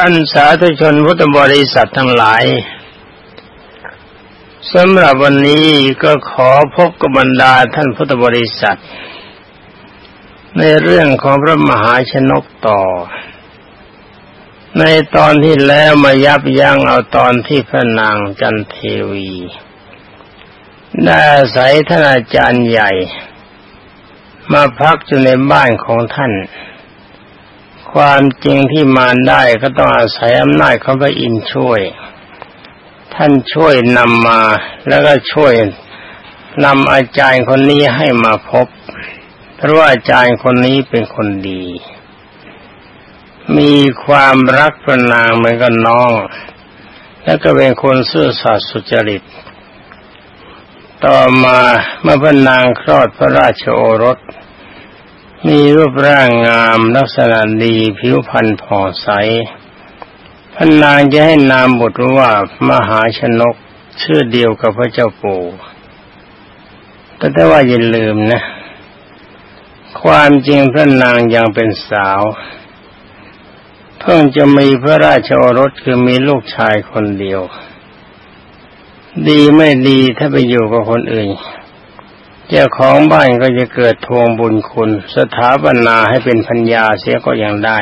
ท่านสาธุชนพุทธบริษัททั้งหลายสำหรับวันนี้ก็ขอพบกับบรรดาท่านพุทธบริษัท ในเรื่องของพระมหาชนกต่อ ในตอนที่แล้วมายับยั้งเอาตอนที่พระนางจันเทวีได้อาศัยท่านอาจารย์ใหญ่ มาพักอยู่ในบ้านของท่าน ความจริงที่มารได้ก็ต้องอาศัยอำนาจของพระอินทร์ช่วย ท่านช่วยนำมาแล้วก็ช่วยนำอาจารย์คนนี้ให้มาพบ เพราะว่าอาจารย์คนนี้เป็นคนดี มีความรักพระนางเหมือนกับน้อง แล้วก็เป็นคนซื่อสัตย์สุจริต ต่อมาเมื่อพระนางคลอดพระราชโอรส มีรูปร่างงามลักษณะดีผิวพรรณผ่องใสพนางจะให้นามบทว่ามหาชนกชื่อเดียวกับพระเจ้าปู่แต่ได้ว่าอย่าลืมนะ ความจริงพระนางยังเป็นสาว เพิ่งจะมีพระราชโอรสคือมีลูกชายคนเดียว ดีไม่ดีถ้าไปอยู่กับคนอื่น เจ้าของบ้านก็จะเกิดทวงบุญคุณ สถาปนาให้เป็นพัญญาเสียก็ยังได้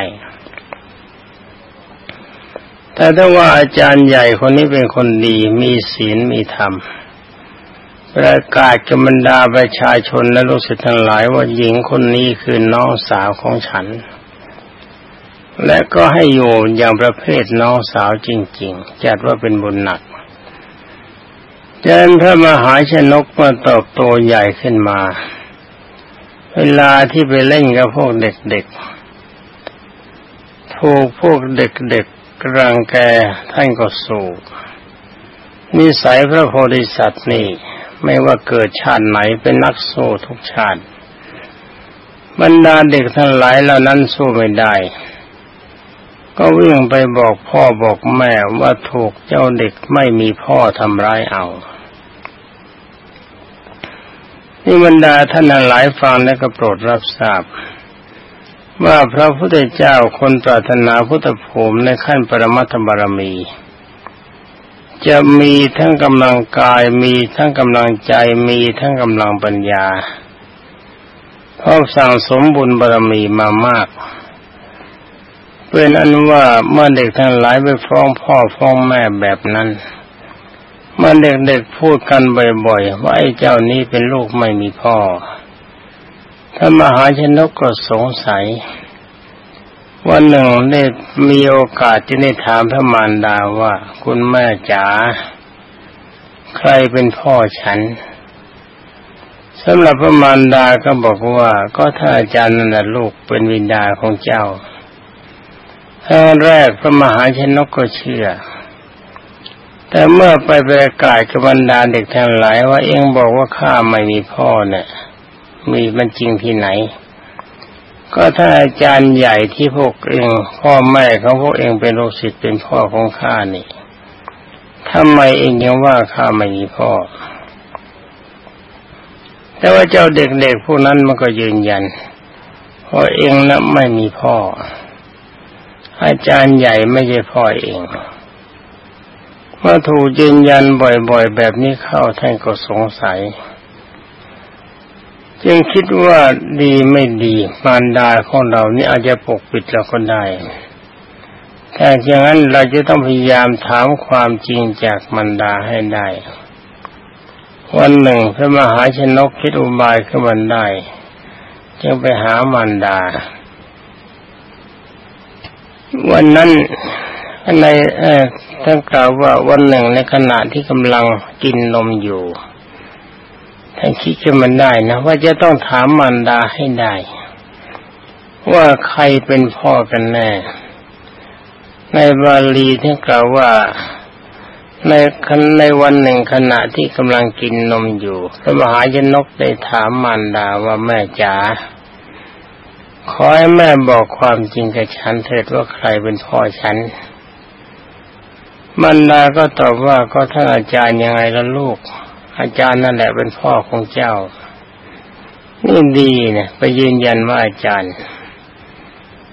แต่ถ้าว่าอาจารย์ใหญ่คนนี้เป็นคนดีมีศีลมีธรรม ประกาศกับบรรดาประชาชนและลูกศิษย์ทั้งหลายว่าหญิงคนนี้คือน้องสาวของฉัน และก็ให้อยู่อย่างประเภทน้องสาวจริง ๆ จัดว่าเป็นบุญหนัก จนพระมหาชนกมาตอบโตใหญ่ขึ้นมา เวลาที่ไปเล่นกับพวกเด็กๆ ถูกพวกเด็กๆกรังแกท่านก็สู้นิสัยพระโพธิสัตว์นี่ ไม่ว่าเกิดชาติไหนเป็นนักสู้ทุกชาติ บรรดาเด็กทั้งหลายเหล่านั้นสู้ไม่ได้ ก็วิ่งไปบอกพ่อบอกแม่ว่าถูกเจ้าเด็กไม่มีพ่อทำร้ายเอา นี่บรรดาท่านหลายฟังและก็โปรดรับทราบ ว่าพระพุทธเจ้าคนปรารถนาพุทธภูมิในขั้นปรมัตถบารมี จะมีทั้งกำลังกายมีทั้งกำลังใจมีทั้งกำลังปัญญาเพราะสั่งสมบุญบารมีมามากเป็นอันว่าเมื่อเด็กทั้งหลายไปฟ้องพ่อฟ้องแม่แบบนั้น มันเด็กๆพูดกันบ่อยๆว่าไอ้เจ้านี้เป็นลูกไม่มีพ่อท่านมหาชนกก็สงสัย วันหนึ่งได้มีโอกาสจะได้ถามพระมารดาว่า คุณแม่จ๋าใครเป็นพ่อฉันสำหรับพระมารดาก็บอกว่า ก็ถ้าอาจารย์นั่นแหละลูกเป็นวิญญาของเจ้าครั้งแรกพระมหาชนกก็เชื่อ แต่เมื่อไปประกาศกับบรรดาเด็กทั้งหลายว่าเองบอกว่าข้าไม่มีพ่อเนี่ยมีมันจริงที่ไหน ก็ถ้าอาจารย์ใหญ่ที่พวกเองพ่อแม่ของพวกเองเป็นลูกศิษย์เป็นพ่อของข้านี่ทำไมเองยังว่าข้าไม่มีพ่อ แต่ว่าเจ้าเด็กๆพวกนั้นมันก็ยืนยันว่าเองนะไม่มีพ่อ อาจารย์ใหญ่ไม่ใช่พ่อเอง เมื่อถูกยืนยันบ่อยๆ แบบนี้เข้าท่านก็สงสัย จึงคิดว่าดีไม่ดีมารดาของเรานี่อาจจะปกปิดเราก็ได้แต่อย่างนั้นเราจะต้องพยายามถามความจริงจากมารดาให้ได้ วันหนึ่งพระมหาชนกคิดอุบายขึ้นมาได้ จึงไปหามารดา วันนั้น ในเอท่านกล่าวว่าวันหนึ่งในขณะที่กำลังกินนมอยู่ท่านคิดขึ้นมันได้นะว่าจะต้องถามมารดาให้ได้ ว่าใครเป็นพ่อกันแน่ ในบาลีท่านกล่าวว่าในคันในวันหนึ่งขณะที่กำลังกินนมอยู่พระมหายนกได้ถามมารดาว่าแม่จ๋าขอให้แม่บอกความจริงกับฉันเถิดว่าใครเป็นพ่อฉัน มันดาก็ตอบว่าก็ท่านอาจารย์ยังไงล่ะลูก อาจารย์นั่นแหละเป็นพ่อของเจ้านี่ดีเนี่ยไปยืนยันว่าอาจารย์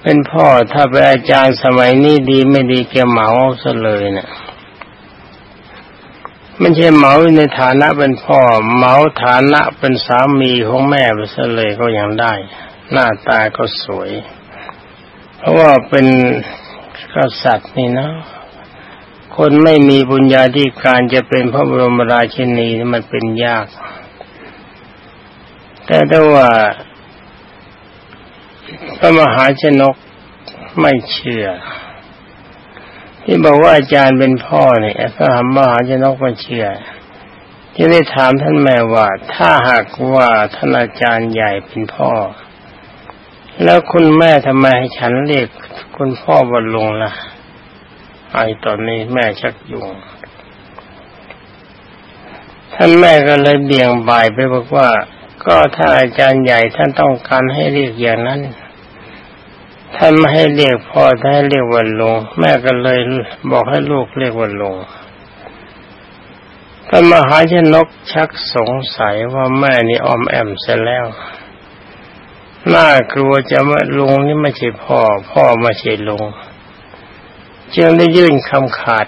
เป็นพ่อถ้าเป็นอาจารย์สมัยนี้ดีไม่ดีแกเหมาซะเลยเนะี่ยไม่ใช่เหมาในฐานะเป็นพ่อเหมาฐานะเป็นสามีของแม่ไปซะเลยก็ยังได้ หน้าตาก็สวย เพราะว่าเป็นกษัตริย์นี่นะ คนไม่มีบุญญาธิการจะเป็นพระบรมราชินีมันเป็นยาก แต่ถ้าว่าพระมหาชนกไม่เชื่อ ที่บอกว่าอาจารย์เป็นพ่อเนี่ยพระมหาชนกไม่เชื่อที่ได้ถามท่านแม่ว่า ถ้าหากว่าท่านอาจารย์ใหญ่เป็นพ่อ แล้วคุณแม่ทำไมให้ฉันเรียกคุณพ่อว่าลุงล่ะ ไอตอนนี้แม่ชักยุงท่านแม่ก็เลยเบี่ยงบ่ายไปบอกว่า ก็ถ้าอาจารย์ใหญ่ท่านต้องการให้เรียกอย่างนั้น ท่านไม่ให้เรียกพ่อท่านให้เรียกวันลง แม่ก็เลยบอกให้ลูกเรียกวันลงท่านมหาชนกชักสงสัยว่าแม่นี่ออมแอมเสียแล้วน่ากลัวจะมาลุงนี่ไม่ใช่พ่อ พ่อไม่ใช่ลุง จึงได้ยื่นคำขาด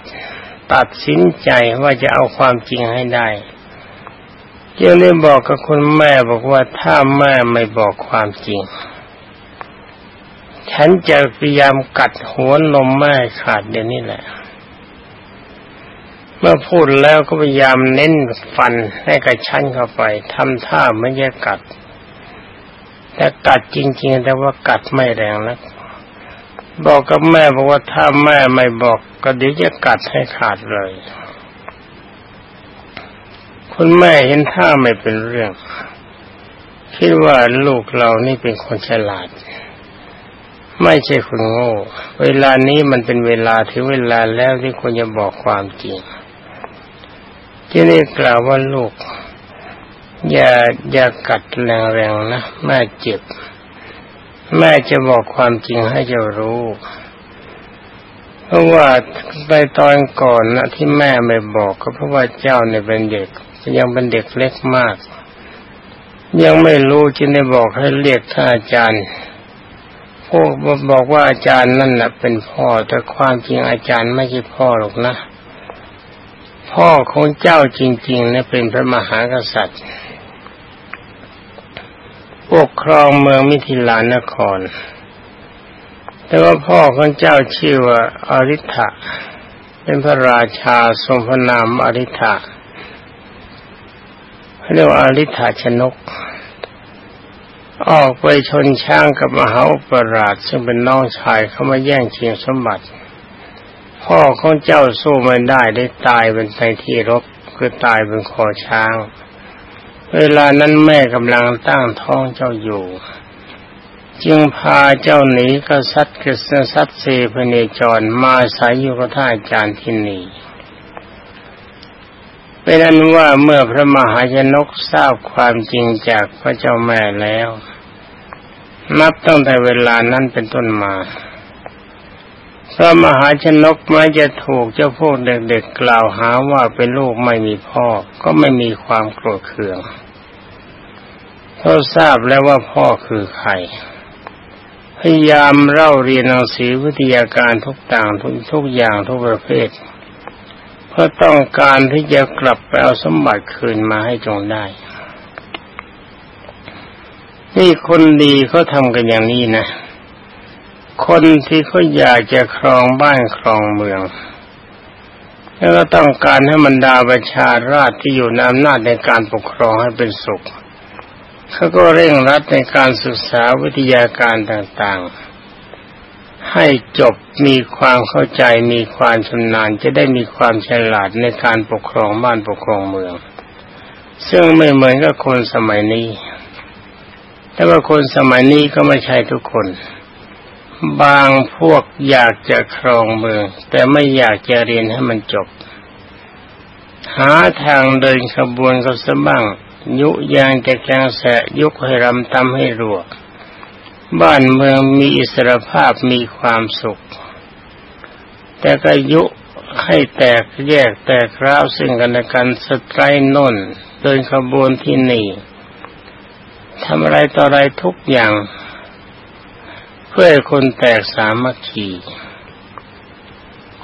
ตัดสินใจว่าจะเอาความจริงให้ได้จึงได้บอกกับคุณแม่บอกว่าถ้าแม่ไม่บอกความจริง ฉันจะพยายามกัดหัวนมแม่ขาดเดี๋ยวนี้แหละ เมื่อพูดแล้วก็พยายามเน้นฟันให้กระชั้นเข้าไปทำท่าไม่แยกกัด แต่กัดจริง ๆ แต่ว่ากัดไม่แรงนัก บอกกับแม่บอกว่าถ้าแม่ไม่บอกก็เดี๋ยวจะกัดให้ขาดเลย คุณแม่เห็นท่าไม่เป็นเรื่อง คิดว่าลูกเรานี่เป็นคนฉลาด ไม่ใช่คนโง่ เวลานี้มันเป็นเวลาถึงเวลาแล้วที่ควรจะบอกความจริง ที่นี่กล่าวว่าลูก อย่าอย่ากัดแรงๆนะแม่เจ็บ แม่จะบอกความจริงให้เจ้ารู้ เพราะว่าในตอนก่อนนะที่แม่ไม่บอกก็เพราะว่าเจ้าเนี่ยเป็นเด็ก ยังเป็นเด็กเล็กมาก ยังไม่รู้จึงได้บอกให้เรียกท่านอาจารย์พวกบอกว่าอาจารย์นั่นแหละเป็นพ่อแต่ความจริงอาจารย์ไม่ใช่พ่อหรอกนะ พ่อของเจ้าจริงๆเนี่ยเป็นพระมหากษัตริย์ ปกครองเมืองมิถิลานคร แต่ว่าพ่อของเจ้าชื่อว่าอาริ t ะเป็นพระราชาทรงพระนามอาริ t ะเรียกว่าอาริ t ะชนก ออกไปชนช้างกับมหาอุปราช ซึ่งเป็นน้องชายเข้ามาแย่งชิงสมบัติ พ่อของเจ้าสู้ไม่ได้ได้ตายเป็นในที่รบคือตายเป็นคอช้าง เวลานั้นแม่กำลังตั้งท้องเจ้าอยู่ จึงพาเจ้าหนีกษัตริย์กษสัตเสพเนจรมาสายอยู่กับท่าอาจารย์ที่นี่เป็นนั้นว่าเมื่อพระมหาชนกทราบความจริงจากพระเจ้าแม่แล้ว นับตั้งแต่เวลานั้นเป็นต้นมาพระมหาชนกแม้จะถูกเจ้าพวกเด็กๆกล่าวหาว่าเป็นลูกไม่มีพ่อก็ไม่มีความโกรธเคือง เขาทราบแล้วว่าพ่อคือใคร พยายามเล่าเรียนหนังสือวิทยาการทุกต่างทุกทุกอย่างทุกประเภท เพื่อต้องการที่จะกลับไปเอาสมบัติคืนมาให้จงได้ นี่คนดีเขาทำกันอย่างนี้นะ คนที่เขาอยากจะครองบ้านครองเมืองแล้วก็ต้องการให้มันดาประชาราชที่อยู่ในอำนาจในการปกครองให้เป็นสุข เขาก็เร่งรัดในการศึกษาวิทยาการต่างๆ ให้จบมีความเข้าใจมีความชำนาญจะได้มีความฉลาดในการปกครองบ้านปกครองเมือง ซึ่งไม่เหมือนกับคนสมัยนี้ แต่ว่าคนสมัยนี้ก็ไม่ใช่ทุกคน บางพวกอยากจะครองเมือง แต่ไม่อยากจะเรียนให้มันจบ หาทางเดินขบวนก็สบ้าง ยุยางจะแกงแสยุกให้รำตำให้รัวบ้านเมืองมีอิสรภาพมีความสุข แต่ก็ยุให้แตกแยกแตกร้าวซึ่งกันและกันสไตรนนเดินขบวนที่นี่ทำอะไรต่ออะไรทุกอย่าง เพื่อคนแตกสามัคคี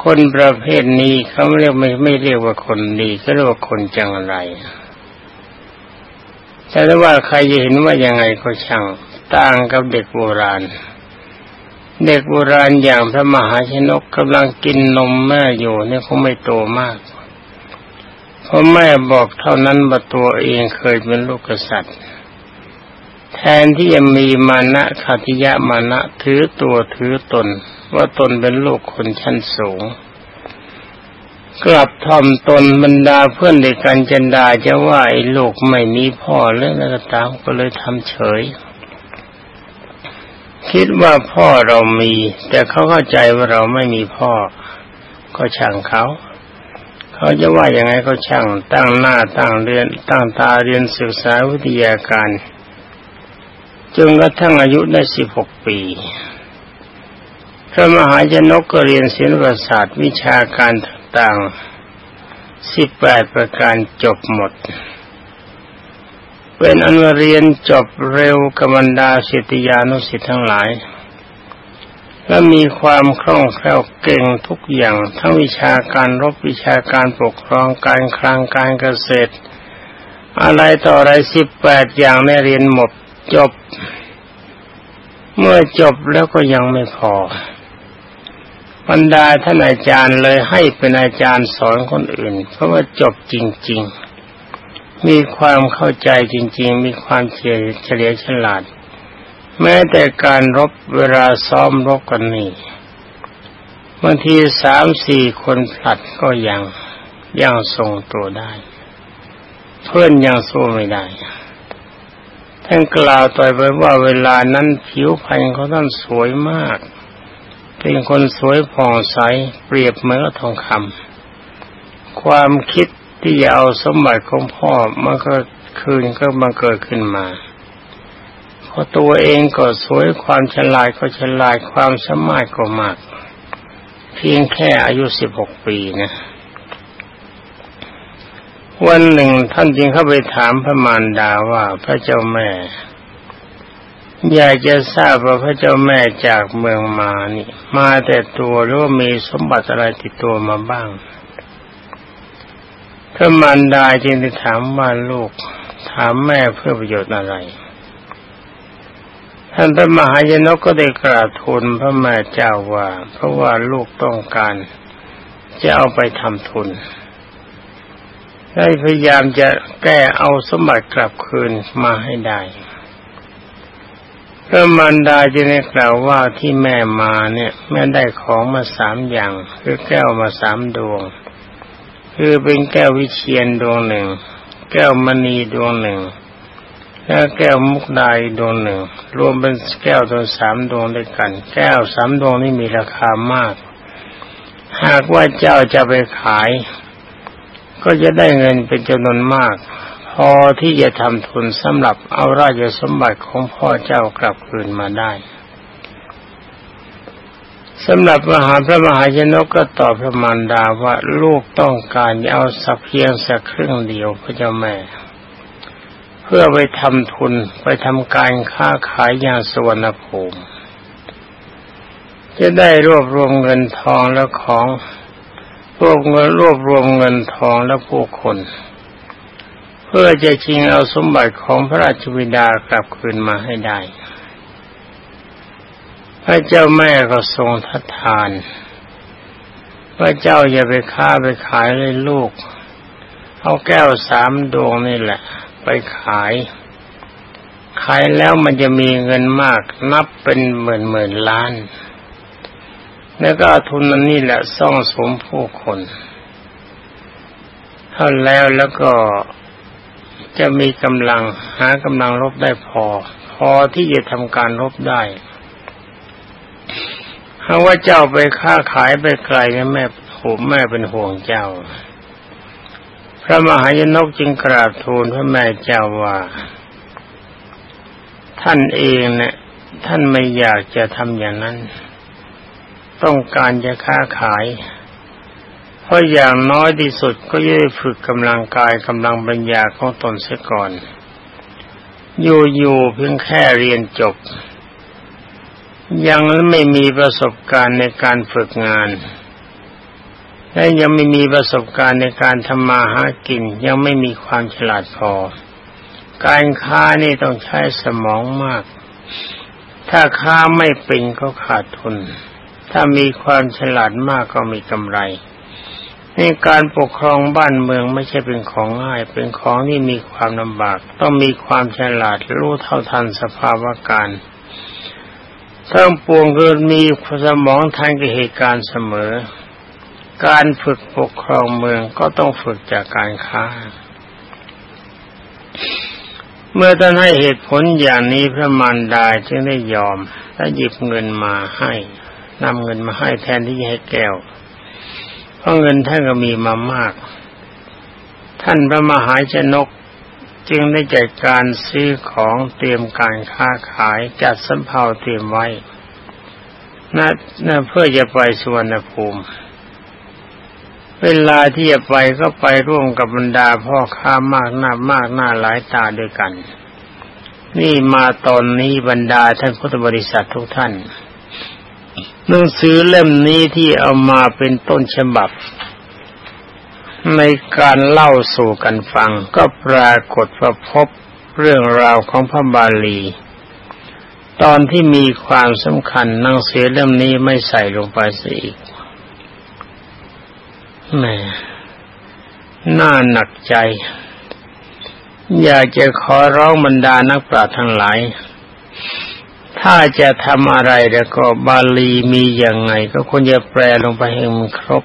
คนประเภทนี้เขาเรียกไม่ไม่เรียกว่าคนดีเขาเรียกว่าคนจังไร แต่ว่าใครจะเห็นว่ายังไงก็ช่างต่างกับเด็กโบราณ เด็กโบราณอย่างพระมหาชนกกำลังกินนมแม่อยู่เนี่ยคงไม่โตมากเพราะแม่บอกเท่านั้นว่าตัวเองเคยเป็นลูกกษัตริย์ แทนที่จะมีมานะขัติยะมานะถือตัวถือตน ว่าตนเป็นลูกคนชั้นสูง กลับทอมตนบรรดาเพื่อนเด็กกันจันดาจะว่าไอ้ลูกไม่มีพ่อเรื่องอะไรก็ตามก็เลยทำเฉย คิดว่าพ่อเรามี แต่เขาเข้าใจว่าเราไม่มีพ่อ ก็ช่างเขา เขาจะว่าอย่างไงก็ช่างตั้งหน้าตั้งเรียนตั้งตาเรียนศึกษาวิทยาการจนกระทั่งอายุได้สิบหกปีพระมหาชนกก็เรียนศิลปศาสตร์วิชาการ ต่างๆสิบแปดประการจบหมด เป็นอันเรียนจบเร็วกำมันดาสิทธิยานุสิทธ์ทั้งหลาย และมีความคล่องแคล่วเก่งทุกอย่าง ทั้งวิชาการรบวิชาการปกครองการคลังการเกษตร อะไรต่ออะไรสิบแปดอย่างในเรียนหมดจบ เมื่อจบแล้วก็ยังไม่พอ บรรดาท่านอาจารย์เลยให้เป็นอาจารย์สอนคนอื่น เพราะว่าจบจริง ๆ มีความเข้าใจจริง ๆ มีความเฉลียวฉลาด แม้แต่การรบเวลาซ้อมรบกันนี่บางทีสามสี่คนผลัดก็ยังยังทรงตัวได้ เพื่อนยังสู้ไม่ได้ท่านกล่าวต่อไปว่าเวลานั้นผิวพรรณเขาท่านสวยมาก เป็นคนสวยผ่องใสเปรียบเหมือนทองคำความคิดที่จะเอาสมบัติของพ่อมันก็คืนก็มาเกิดขึ้นมาพอตัวเองก็สวยความฉลาดก็ฉลาดความสามารถก็มาก เพียงแค่อายุสิบหกปีนะวันหนึ่งท่านจึงเข้าไปถามพระมารดาว่าพระเจ้าแม่ อยากจะทราบว่าพระเจ้าแม่จากเมืองมานี่ มาแต่ตัวหรือว่ามีสมบัติอะไรติดตัวมาบ้างพระมารดาจึงได้ถามว่าลูก ถามแม่เพื่อประโยชน์อะไร ท่านพระมหายนกก็ได้กราบทูลพระแม่เจ้าว่า เพราะว่าลูกต้องการจะเอาไปทำทุน ได้พยายามจะแก้เอาสมบัติกลับคืนมาให้ได้ พระมารดาจึงได้กล่าวว่าที่แม่มาเนี่ยแม่ได้ของมาสามอย่างคือแก้วมาสามดวง คือเป็นแก้ววิเชียนดวงหนึ่ง แก้วมณีดวงหนึ่งและแก้วมุกดาดวงหนึ่ง รวมเป็นแก้วตัวสามดวงด้วยกัน แก้วสามดวงนี้มีราคามาก หากว่าเจ้าจะไปขาย ก็จะได้เงินเป็นจำนวนมาก อที่จะทำทุนสำหรับเอาราชสมบัติของพ่อเจ้ากลับคืนมาได้สำหรับมหาพระมหาชนกก็ตอบพระมารดาว่าลูกต้องการเอาสักเพียงสักครึ่งเดียวพระเจ้าแม่ เพื่อไปทำทุนไปทำการค้าขายอย่างสวนภูมิ จะได้รวบรวมเงินทองและของรวบเงินรวบรวมเงินทองและผู้คน เพื่อจะชิงเอาสมบัติของพระราชวิดากลับคืนมาให้ได้ พระเจ้าแม่ก็ทรงทัดทาน พระเจ้าอย่าไปค้าไปขายเลยลูก เอาแก้วสามดวงนี่แหละ ไปขาย ขายแล้วมันจะมีเงินมากนับเป็นหมื่นหมื่นล้าน แล้วก็ทุนนั้นนี่แหละซ่องสมผู้คน เท่าแล้วแล้วก็ จะมีกำลังหากำลังรบได้พอ พอที่จะทำการรบได้หาว่าเจ้าไปค้าขายไปไกลแม่ผมแม่เป็นห่วงเจ้า พระมหายนกจึงกราบทูลพระแม่เจ้าว่า ท่านเองเนะี่ยท่านไม่อยากจะทำอย่างนั้น ต้องการจะค้าขาย ราะอย่างน้อยที่สุดก็ย่ได้ฝึกกำลังกายกำลังปัญญาของตนเสียก่อน อยู่ๆเพียงแค่เรียนจบ ยังไม่มีประสบการณ์ในการฝึกงาน และยังไม่มีประสบการณ์ในการทำมาหากิน ยังไม่มีความฉลาดพอ การค้านี่ต้องใช้สมองมาก ถ้าค้าไม่เป็นก็ขาดทุน ถ้ามีความฉลาดมากก็มีกำไร ในการปกครองบ้านเมืองไม่ใช่เป็นของง่าย เป็นของที่มีความลำบาก ต้องมีความฉลาดรู้เท่าทันสภาวะการทั้งปวงคือมีสมองทันกับเหตุการณ์เสมอ การฝึกปกครองเมืองก็ต้องฝึกจากการค้า เมื่อท่านให้เหตุผลอย่างนี้พระมารดาจึงได้ยอมและหยิบเงินมาให้นำเงินมาให้แทนที่จะให้แก้ว เพราะเงินท่านก็มีมามาก ท่านพระมหาชนกจึงได้จัดการซื้อของเตรียมการค้าขายจัดสำเภาเตรียมไว้นะนะเพื่อจะไปสวนภูมิ เวลาที่จะไปก็ไปร่วมกับบรรดาพ่อค้ามากหน้ามากหน้าหลายตาด้วยกัน นี่มาตอนนี้บรรดาท่านพุทธบริษัททุกท่าน หนังสือเล่มนี้ที่เอามาเป็นต้นฉบับ ในการเล่าสู่กันฟัง ก็ปรากฏว่าพบเรื่องราวของพระบาลี ตอนที่มีความสำคัญหนังสือเล่มนี้ไม่ใส่ลงไปสิอีกแม่น่าหนักใจ อยากจะขอร้องบรรดานักปราชญ์ทั้งหลาย ถ้าจะทำอะไรแล้วก็บาลีมีอย่างไง ก็ควรจะแปลลงไปให้มันครบ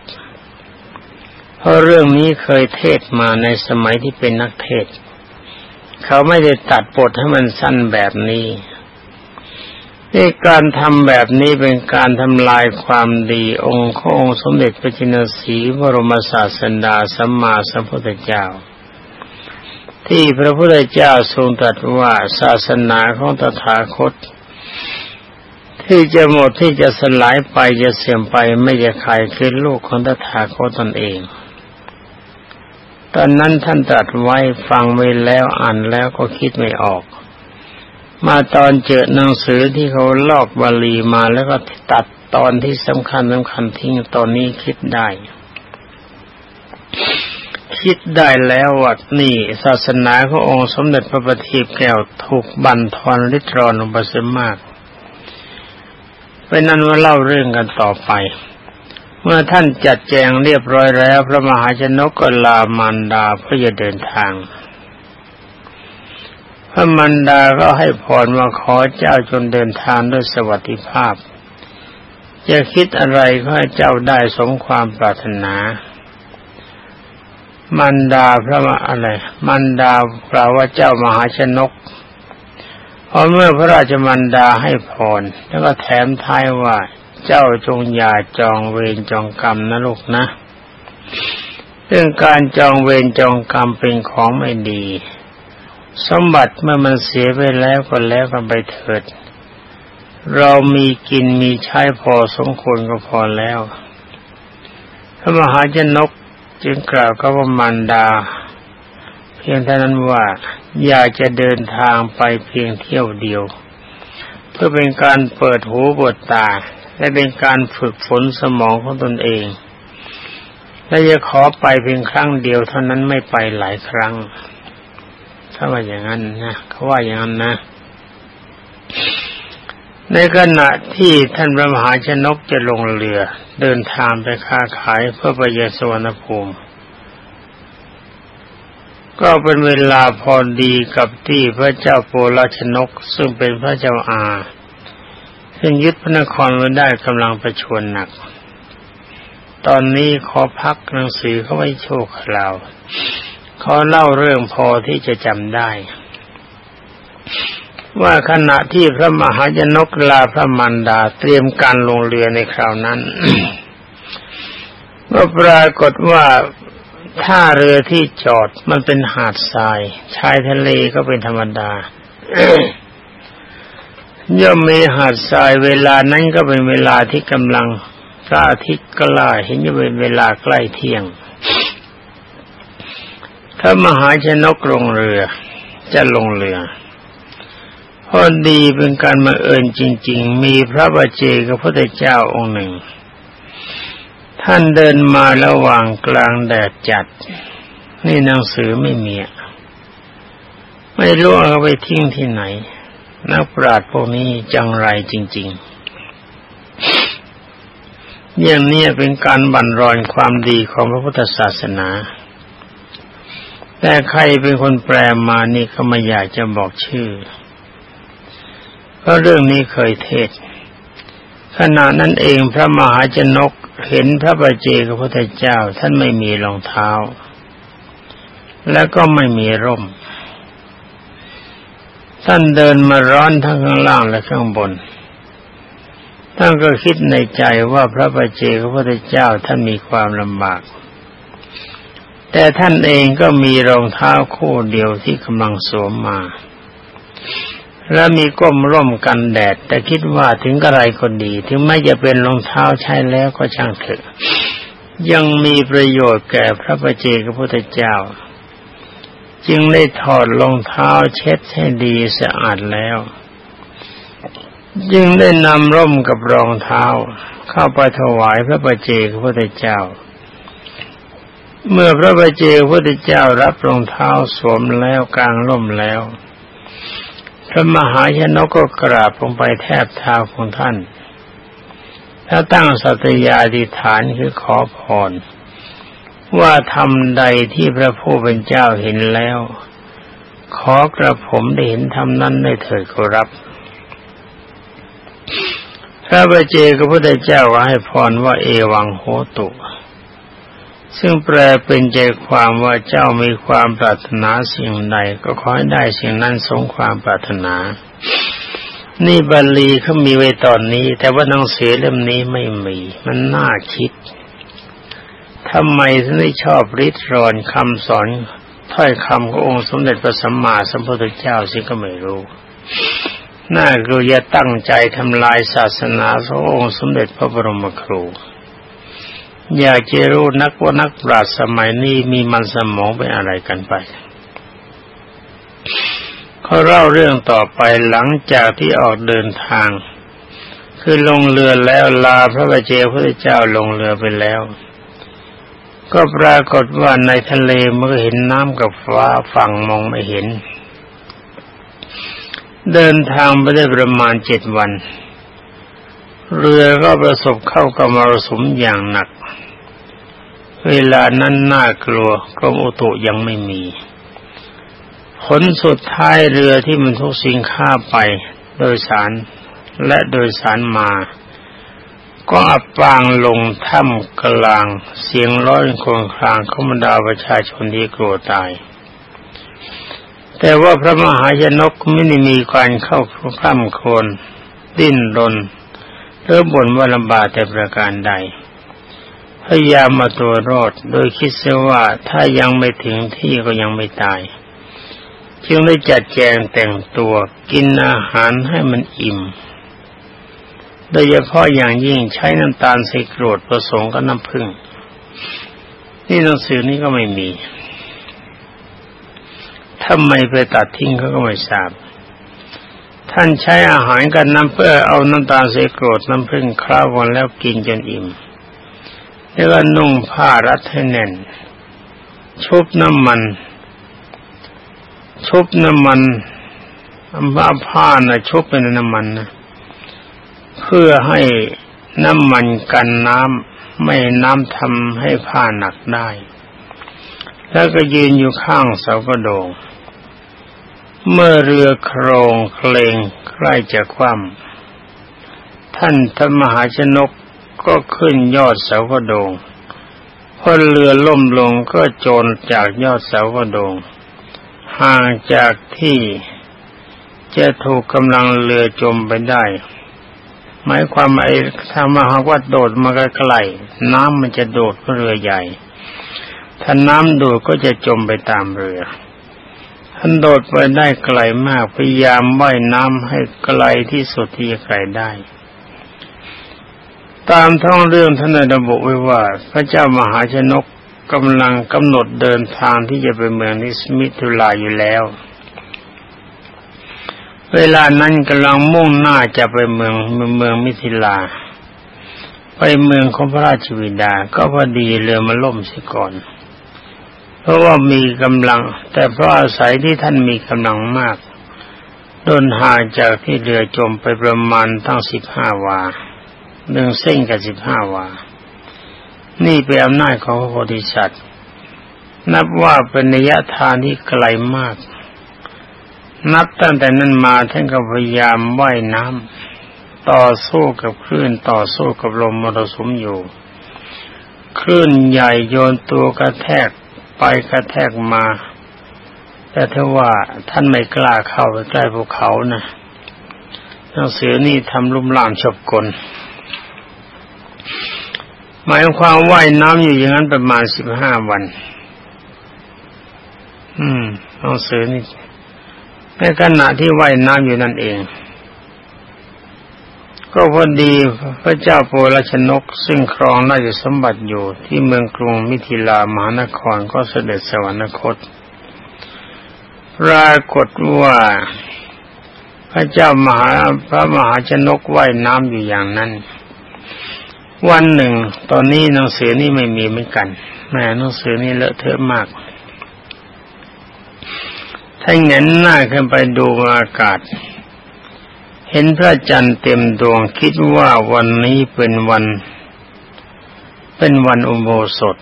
เพราะเรื่องนี้เคยเทศมาในสมัยที่เป็นนักเทศ เขาไม่ได้ตัดบทให้มันสั้นแบบนี้ในการทำแบบนี้เป็นการทำลายความดีองค์ขององค์สมเด็จพระจินสีบรมศาสดาสัมมาสัมพุทธเจ้า ที่พระพุทธเจ้าทรงตรัสว่าศาสนาของตถาคต ที่จะหมดที่จะสลายไปจะเสื่อมไปไม่จะใครคือลูกของตถาคตตนเอง ตอนนั้นท่านตรัสไว้ฟังไว้แล้วอ่านแล้วก็คิดไม่ออก มาตอนเจอหนังสือที่เขาลอกบาลีมาแล้วก็ตัดตอนที่สำคัญสำคัญทิ้งตอนนี้คิดได้ คิดได้แล้วว่านี่ศาสนาขององค์สมเด็จพระบัณฑิตแก้วถูกบั่นทอนริตรอนลงไปเสียมาก เป็นนั้นว่าเล่าเรื่องกันต่อไป เมื่อท่านจัดแจงเรียบร้อยแล้ว พระมหาชนกก็ลามารดาเพื่อจะเดินทาง พระมารดาก็ให้พรว่าขอเจ้าจนเดินทางด้วยสวัสดิภาพจะคิดอะไรก็ให้เจ้าได้สมความปรารถนา มันดาพระมาอะไร มันดากล่าวว่าเจ้ามหาชนก อเมื่อพระราชมันดาให้พร แล้วก็แถมท้ายว่า เจ้าจงอย่าจองเวรจองกรรมนะลูกนะ เรื่องการจองเวรจองกรรมเป็นของไม่ดี สมบัติเมื่อมันเสียไปแล้วก็แล้วกันไปเถิด เรามีกินมีใช้พอสมควรก็พอแล้วพระมหาชนกจึงกล่าวกับว่ามันดา พียงเท่านั้นว่าอยากจะเดินทางไปเพียงเที่ยวเดียว เพื่อเป็นการเปิดหูเปิดตา และเป็นการฝึกฝนสมองของตนเอง และจะขอไปเพียงครั้งเดียวเท่านั้นไม่ไปหลายครั้ง ถ้าว่าอย่างนั้นนะเขาว่าอย่างนั้นนะ ในขณะที่ท่านพระมหาชนกจะลงเรือ เดินทางไปค้าขายเพื่อไปยสวรรภูมิ ก็เป็นเวลาพอดีกับที่พระเจ้าโปลชนก ซึ่งเป็นพระเจ้าอา ซึ่งยึดพระนครไว้ได้กำลังประชวนหนัก ตอนนี้ขอพักหนังสือเขาไว้โชคเราขอเล่าเรื่องพอที่จะจำได้ ว่าขณะที่พระมหายนกลาพระมันดาเตรียมการลงเรือในคราวนั้น ก็ปรากฏว่า ท่าเรือที่จอดมันเป็นหาดทราย ชายทะเลก็เป็นธรรมดาย่อมมีหาดทรายเวลานั้นก็เป็นเวลาที่กำลังพระอาทิตย์กล้าเห็นจะเป็นเวลาใกล้เที่ยงถ้ามหาชนกลงเรือ จะลงเรือพอดีเป็นการมาเอิญจริง ๆ มีพระบาเจกับพระเจ้าองค์หนึ่ง ท่านเดินมาระหว่างกลางแดดจัด นี่หนังสือไม่มีไม่รู้เอาไปทิ้งที่ไหน นักปราชญ์พวกนี้จังไรจริง ๆ อย่างนี้เป็นการบั่นรอนความดีของพระพุทธศาสนา แต่ใครเป็นคนแปลมานี่ก็ไม่อยากจะบอกชื่อ เพราะเรื่องนี้เคยเทศ ขณะนั้นเองพระมหาชนกเห็นพระบาเจกพระพุทธเจ้าท่านไม่มีรองเท้า แล้วก็ไม่มีร่ม ท่านเดินมาร้อนทั้งข้างล่างและข้างบน ท่านก็คิดในใจว่าพระบาเจกพระพุทธเจ้าท่านมีความลำบาก แต่ท่านเองก็มีรองเท้าคู่เดียวที่กำลังสวมมา และมีก้มร่มกันแดด แต่คิดว่าถึงกระไรก็ดี ถึงไม่จะเป็นรองเท้าใช้แล้วก็ช่างเถอะ ยังมีประโยชน์แก่พระประเจกพุทธเจ้า จึงได้ถอดรองเท้าเช็ดให้ดีสะอาดแล้วจึงได้นำร่มกับรองเท้า เข้าไปถวายพระประเจกพุทธเจ้า เมื่อพระประเจกพุทธเจ้ารับรองเท้าสวมแล้วกลางร่มแล้ว ระมหาชนกก็กราบลงไปแทบเท้าของท่าน แล้วตั้งสัตยาธิฐานคือขอพร ว่าทำใดที่พระผู้เป็นเจ้าเห็นแล้ว ขอกระผมได้เห็นทำนั้นได้เถิดขอรับพระบเจกพระพุทธเจ้าให้พรว่าเอวังโหตุ ซึ่งแปลเป็นใจความว่าเจ้ามีความปรารถนาสิ่งใดก็ขอให้ได้สิ่งนั้นสมความปรารถนา นี่บาลีเขามีไว้ตอนนี้ แต่ว่าหนังสือเล่มนี้ไม่มี มันน่าคิดทำไมถึงได้ชอบริดรอนคำสอนถ้อยคำขององค์สมเด็จพระสัมมาสัมพุทธเจ้าสิก็ไม่รู้ น่ากลัวจะตั้งใจทำลายศาสนาขององค์สมเด็จพระบรมครู อยากจะรู้นักว่านักปราชญ์สมัยนี้มีมันสมองเป็นอะไรกันไปเขาเล่าเรื่องต่อไปหลังจากที่ออกเดินทาง คือลงเรือแล้วลาพระบาเจพระเจ้าลงเรือไปแล้ว ก็ปรากฏว่าในทะเลเมื่อเห็นน้ำกับฟ้าฝั่งมองไม่เห็น เดินทางไปได้ประมาณเจ็ดวัน เรือก็ประสบเข้ากับมรสุมอย่างหนัก เวลานั้นน่ากลัวกรมอุตุยังไม่มี ผลสุดท้ายเรือที่มันทุกสินค้าไปโดยสารและโดยสารมา ก็อับปางลงถ้ำกลาง เสียงร้อยคนคลางขมดาประชาชนที่กลัวตาย แต่ว่าพระมหายนกไม่ได้มีการเข้าคร่ำโคลนดิ้นรน หรือบ่นว่าลำบากแต่ประการใด พยายามมาตัวรอดโดยคิดเสียว่าถ้ายังไม่ถึงที่ก็ยังไม่ตาย จึงได้จัดแจงแต่งตัวกินอาหารให้มันอิ่ม โดยเฉพาะอย่างยิ่งใช้น้ำตาลใส่กรดผสมกับน้ำผึ้งนี่หนังสือนี้ก็ไม่มีทำไมไปตัดทิ้งเขาก็ไม่ทราบ ท่านใช้อาหารกันน้ำเพื่อเอาน้ำตาลใส่กรดน้ำผึ้งคราวันแล้วกินจนอิ่มแล้วก็นุ่งผ้ารัดให้แน่น ชุบน้ำมัน ชุบน้ำมันผ้าผ้านะชุบเป็นน้ำมันนะเพื่อให้น้ำมันกันน้ำไม่น้ำทำให้ผ้าหนักได้ แล้วก็ยืนอยู่ข้างเสากระโดง เมื่อเรือโครงเคลงใกล้จะคว่ำท่านธรรมหาชนกก็ขึ้นยอดเสากระโดงพอเรือล่มลงก็โจรจากยอดเสากระโดง ห่างจากที่จะถูกกำลังเรือจมไปได้ หมายความไอ้ถ้ามาหากว่าโดดมาไกลๆน้ำมันจะโดดเรือใหญ่ ถ้าน้ำโดดก็จะจมไปตามเรือานโดดไปได้ไกลมากพยายามว่ายน้ำให้ไกลที่สุดที่จะไกลได้ ตามท้องเรื่องท่านระบุไว้ว่า พระเจ้ามหาชนกกำลังกำหนดเดินทางที่จะไปเมืองนิสมิทุลาอยู่แล้วเวเวลานั้นกำลังมุ่งหน้าจะไปเมืองเมืองมิถิลา ไปเมืองของพระราชวิดา ก็พอดีเรือมาล่มเสียก่อน เพราะว่ามีกำลัง แต่เพราะอาศัยที่ท่านมีกำลังมากโดนห่างจากที่เรือจมไปประมาณตั้งสิบห้าวาหนึ่งเส้นกับสิบห้าวา นี่เป็นอำนาจของพระโพธิสัตว์ นับว่าเป็นนิยทานที่ไกลมาก นับตั้งแต่นั้นมาท่านก็พยายามว่ายน้ำต่อสู้กับคลื่นต่อสู้กับลมมรสุมอยู่ คลื่นใหญ่โยนตัวกระแทก ไปกระแทกมา แต่ถ้าว่าท่านไม่กล้าเข้าไปใกล้ภูเขานะหนังสือนี่ทำลุ่มล่ามฉบกล หมายความว่ายน้ำอยู่อย่างนั้นประมาณสิบห้าวัน อืมหนังสือนี่ในขณะที่ว่ายน้ำอยู่นั่นเอง ก็พอดีพระเจ้าโปรชนก ซึ่งครองราชสมบัติอยู่ที่เมืองกรุงมิถิลามหานครก็เสด็จสวรรคต ปรากฏว่าพระเจ้ามหาพระมหาชนกว่ายน้ำอยู่อย่างนั้น วันหนึ่ง ตอนนี้หนังสือนี่ไม่มีเหมือนกันแม่หนังสือนี่เลอะเทอะมาก ถ้าเงินหน้าขึ้นไปดูอากาศ เห็นพระจันทร์เต็มดวงคิดว่าวันนี้เป็นวัน เป็นวันอุโบสถ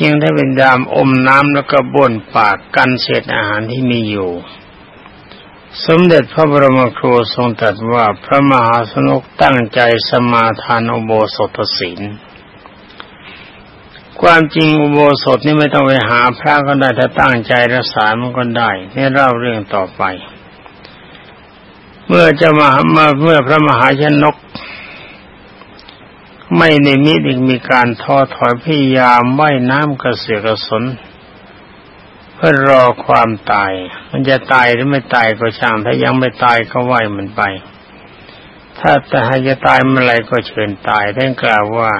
จึงได้เป็นดามอมน้ำแล้วก็บ่นปากกันเศษอาหารที่มีอยู่ สมเด็จพระบรมครูทรงตรัสว่าพระมหาสนุกตั้งใจสมาทานอุโบสถศีลความจริงอุโบสถนี่ไม่ต้องไปหาพระก็ได้ถ้าตั้งใจรักษามันก็ได้นี่เล่าเรื่องต่อไป เมื่อจะมาเมื่อเมื่อพระมหาชนก ไม่ในมิตรมีการท้อถอยพยายามว่ายน้ำกระเสือกกระสน เพื่อรอความตาย มันจะตายหรือไม่ตายก็ช่าง ถ้ายังไม่ตายก็ไหวมันไป ถ้าแต่หากจะตายเมื่อไรก็เชิญตายท่านกล่าวว่า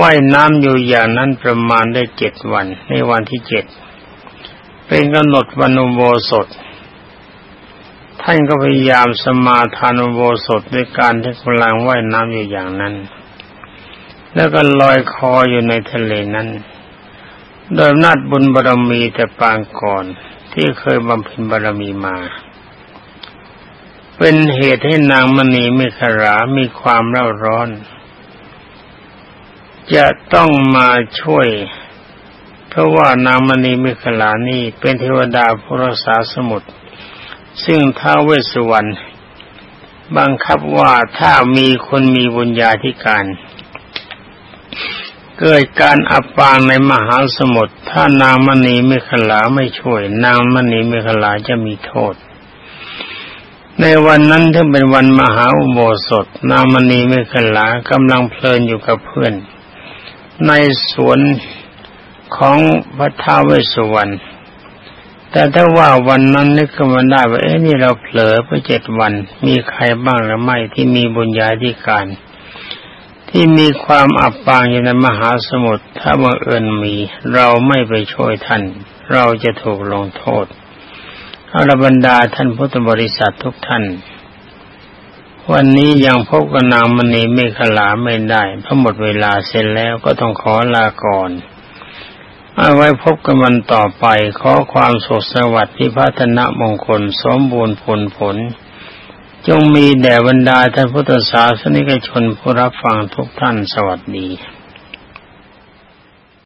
ว่ายน้ำอยู่อย่างนั้นประมาณได้เจ็ดวัน ในวันที่เจ็ดเป็นกำหนดวันอุโบสถ ท่านก็พยายามสมาทานอุโบสถด้วยการที่กำลังว่ายน้ำอยู่อย่างนั้น แล้วก็ลอยคออยู่ในทะเลนั้น โดยนาจบุญบารรมีแต่ปางก่อนที่เคยบำเพ็ญบารรมีมา เป็นเหตุให้นางมณีมิขรามีความเร่าร้อน จะต้องมาช่วย เพราะว่านางมณีมิขลานี่เป็นเทวดาผู้รักษาสมุทร ซึ่งท้าเวสสุวรรณบังคับว่าถ้ามีคนมีบุญญาธิการ เกิดการอับปางในมหาสมุทรถ้านางมณีเมขลาไม่ช่วย นางมณีเมขลาจะมีโทษ ในวันนั้นถึงเป็นวันมหาอุโบสถ นางมณีเมขลากำลังเพลินอยู่กับเพื่อน ในสวนของพระท้าวเวสสุวรรณ แต่ถ้าว่าวันนั้นนึกขึ้นมาได้ว่าเอ๊ะนี่เราเผลอไปเจ็ดวัน มีใครบ้างหรือไม่ที่มีบุญญาธิการ ที่มีความอับปางอยู่ในมหาสมุทรถ้าบังเอิญมี เราไม่ไปช่วยท่าน เราจะถูกลงโทษอรบรรดาท่านพุทธบริษัททุกท่าน วันนี้ยังพบกับนางมณีเมฆลาไม่ได้เพราะหมดเวลาเสร็จแล้วก็ต้องขอลาก่อน เอาไว้พบกันวันต่อไป ขอความสุขสวัสดิ์พิพัฒนมงคลสมบูรณ์ผลผล จงมีแด่บรรดาท่านพุทธศาสนิกชนผู้รับฟังทุกท่านสวัสดี